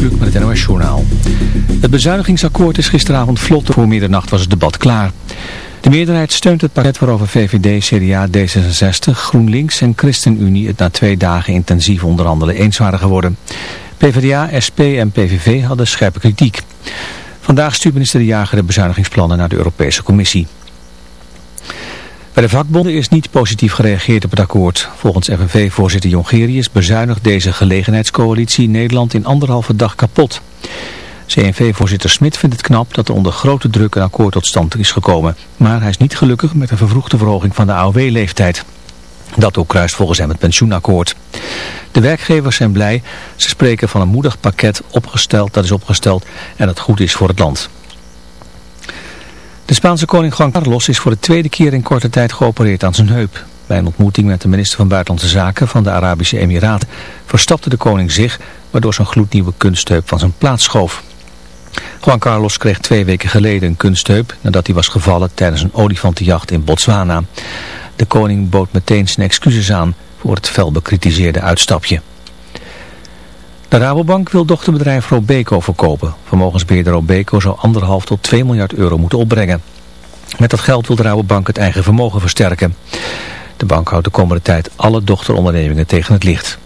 Met het NOS Journaal. Het bezuinigingsakkoord is gisteravond vlot. Voor middernacht was het debat klaar. De meerderheid steunt het pakket waarover VVD, CDA, D66, GroenLinks en ChristenUnie het na twee dagen intensief onderhandelen eens waren geworden. PvdA, SP en PVV hadden scherpe kritiek. Vandaag stuurt minister De Jager de bezuinigingsplannen naar de Europese Commissie. Bij de vakbonden is niet positief gereageerd op het akkoord. Volgens FNV-voorzitter Jongerius bezuinigt deze gelegenheidscoalitie Nederland in anderhalve dag kapot. CNV-voorzitter Smit vindt het knap dat er onder grote druk een akkoord tot stand is gekomen. Maar hij is niet gelukkig met een vervroegde verhoging van de AOW-leeftijd. Dat ook kruist volgens hem het pensioenakkoord. De werkgevers zijn blij. Ze spreken van een moedig pakket opgesteld, dat is opgesteld en dat goed is voor het land. De Spaanse koning Juan Carlos is voor de tweede keer in korte tijd geopereerd aan zijn heup. Bij een ontmoeting met de minister van Buitenlandse Zaken van de Arabische Emiraten verstapte de koning zich, waardoor zijn gloednieuwe kunstheup van zijn plaats schoof. Juan Carlos kreeg twee weken geleden een kunstheup nadat hij was gevallen tijdens een olifantenjacht in Botswana. De koning bood meteen zijn excuses aan voor het fel bekritiseerde uitstapje. De Rabobank wil dochterbedrijf Robeco verkopen. Vermogensbeheerder Robeco zou anderhalf tot 2 miljard euro moeten opbrengen. Met dat geld wil de Rabobank het eigen vermogen versterken. De bank houdt de komende tijd alle dochterondernemingen tegen het licht.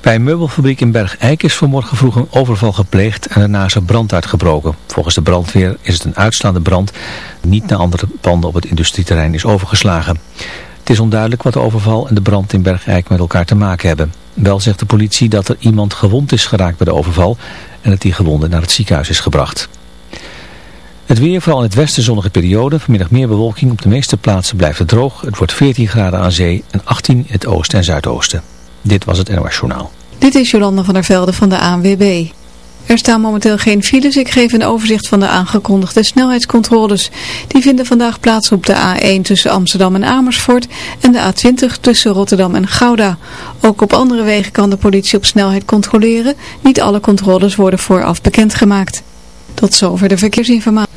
Bij een meubelfabriek in Bergijk is vanmorgen vroeg een overval gepleegd en daarna is er brand uitgebroken. Volgens de brandweer is het een uitslaande brand die niet naar andere panden op het industrieterrein is overgeslagen. Het is onduidelijk wat de overval en de brand in Bergijk met elkaar te maken hebben. Wel zegt de politie dat er iemand gewond is geraakt bij de overval en dat die gewonde naar het ziekenhuis is gebracht. Het weer, vooral in het westen zonnige periode. Vanmiddag meer bewolking. Op de meeste plaatsen blijft het droog. Het wordt 14 graden aan zee en 18 in het oosten en zuidoosten. Dit was het NOS Journaal. Dit is Jolanda van der Velde van de ANWB. Er staan momenteel geen files. Ik geef een overzicht van de aangekondigde snelheidscontroles. Die vinden vandaag plaats op de A1 tussen Amsterdam en Amersfoort en de A20 tussen Rotterdam en Gouda. Ook op andere wegen kan de politie op snelheid controleren. Niet alle controles worden vooraf bekendgemaakt. Tot zover de verkeersinformatie.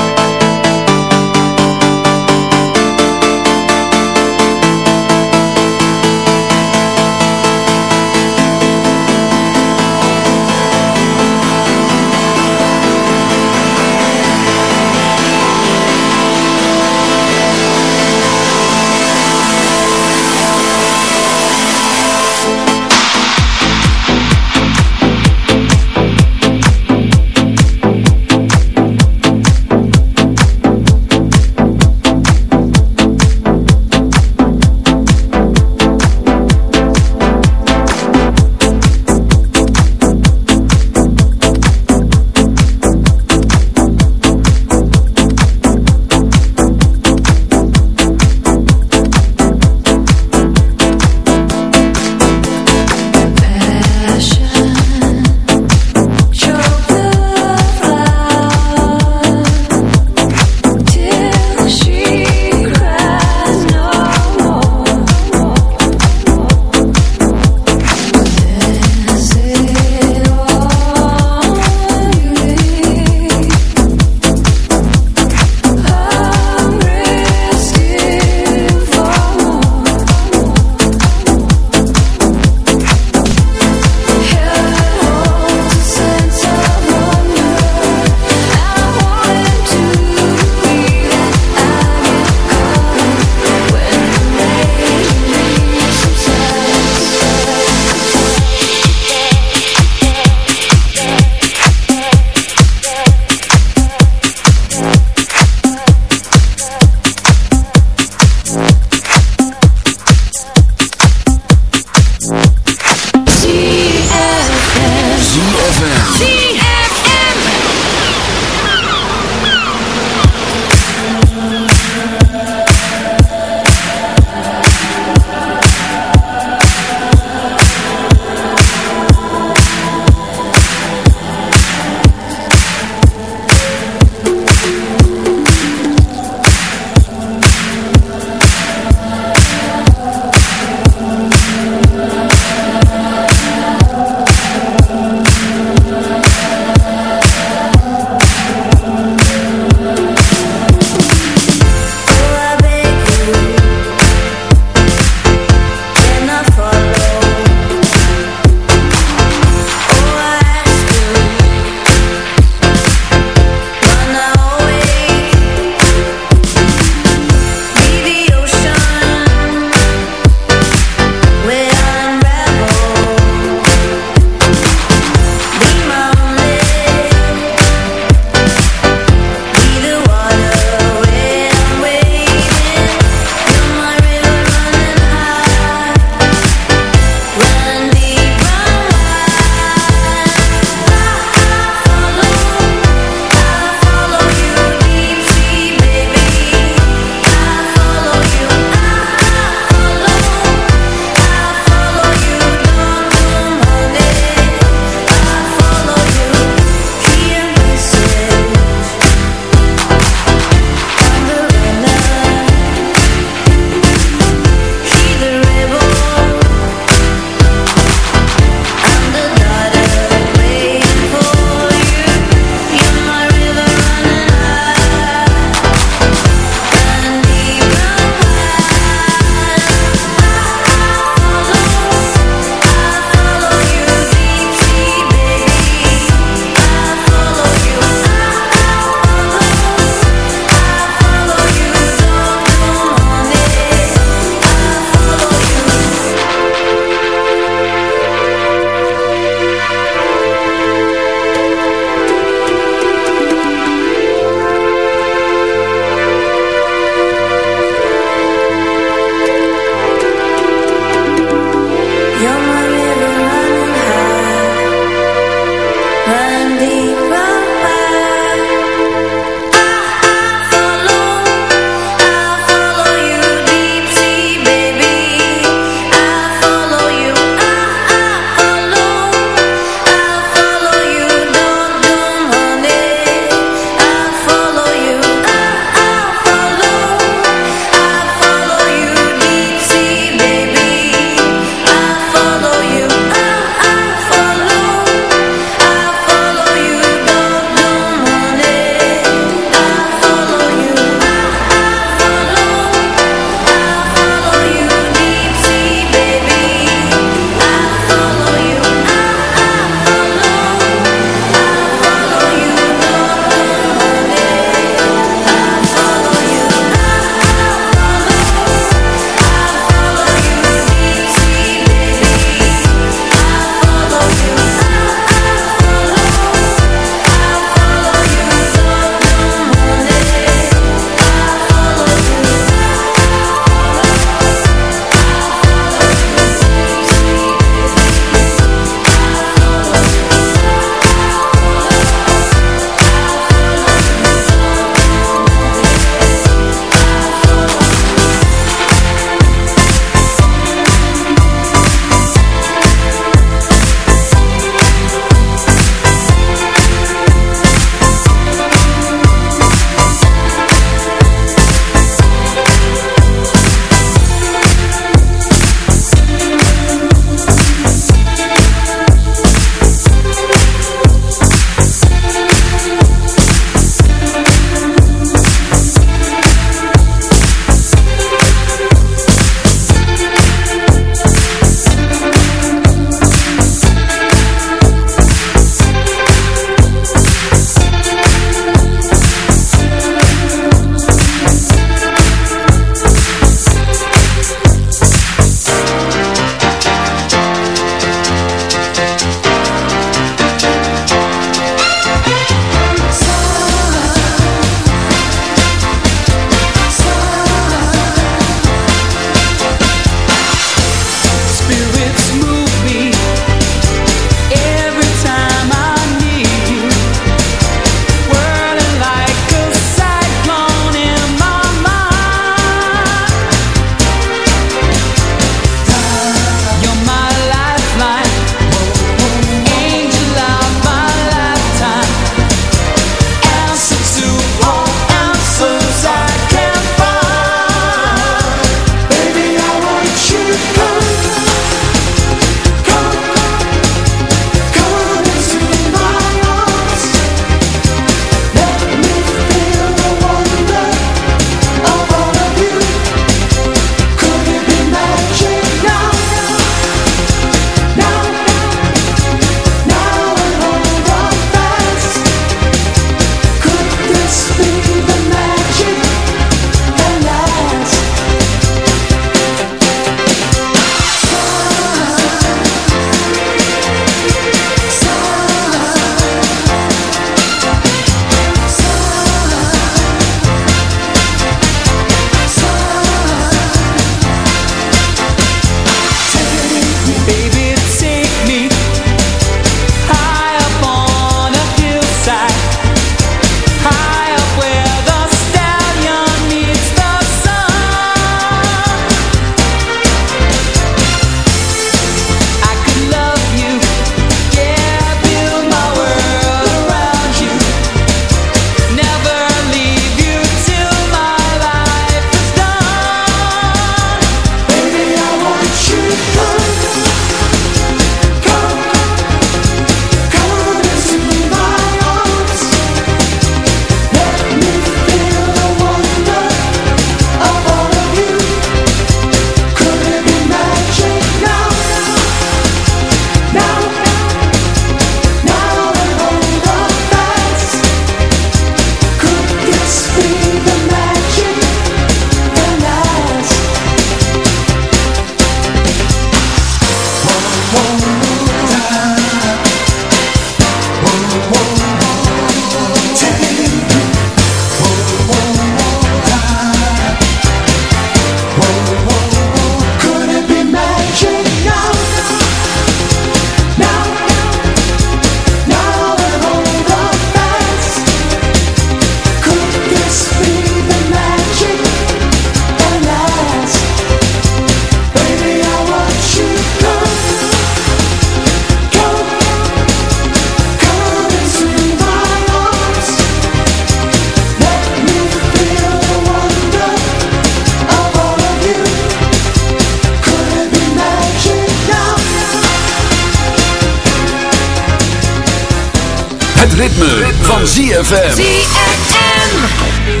van ZFM. ZFM.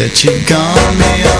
That you've gone beyond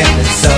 and it's so